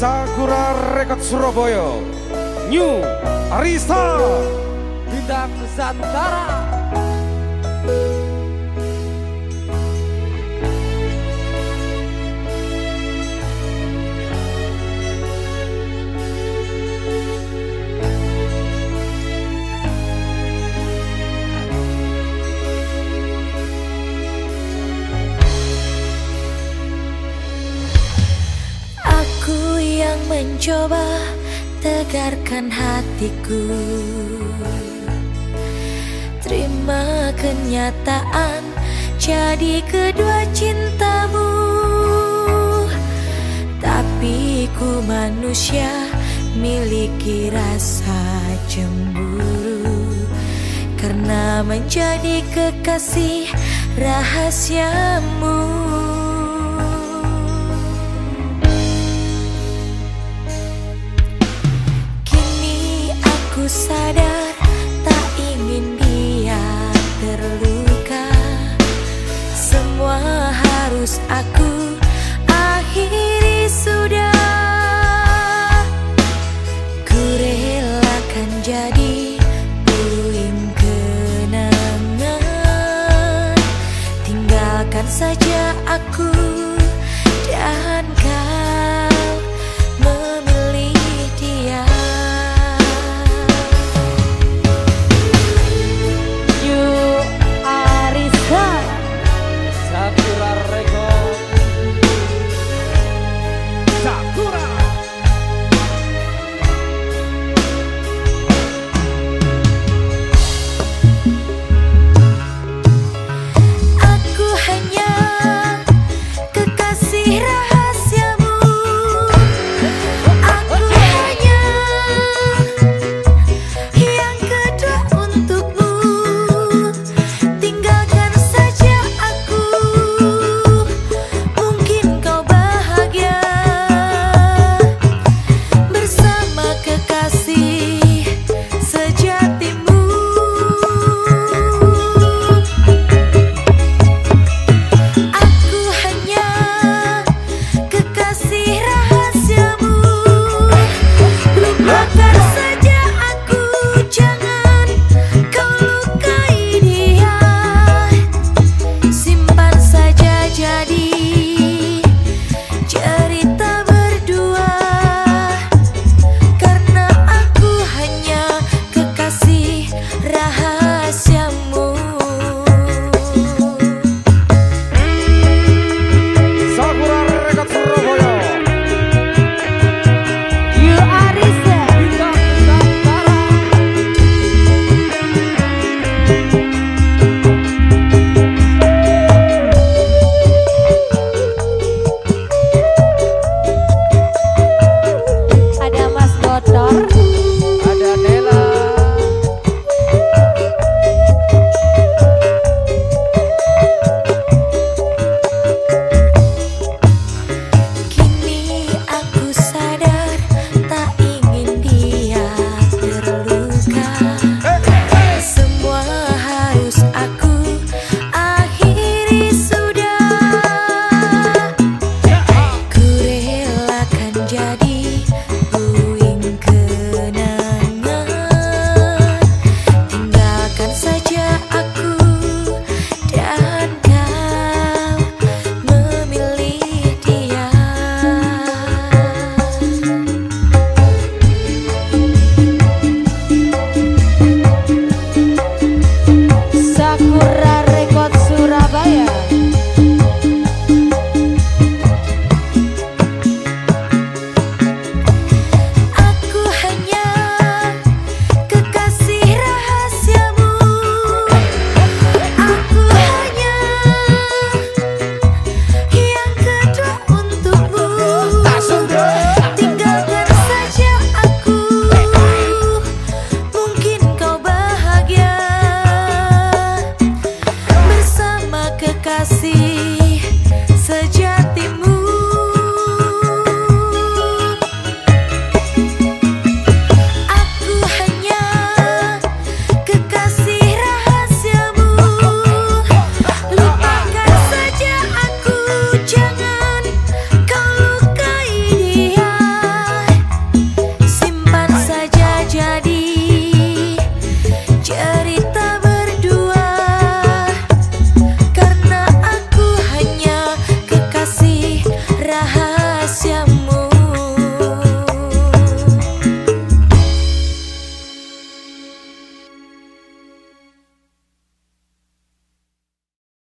Sakura Record Surabaya. New Arista. Bintang Nusantara mencoba tegarkan hatiku. Terima kenyataan jadi kedua cintamu. Tapi ku manusia miliki rasa cemburu. Karena menjadi kekasih rahasiamu sadar tak ingin dia terluka. Semua harus aku akhiri sudah. Ku relakan jadi puing kenangan. Tinggalkan saja aku dan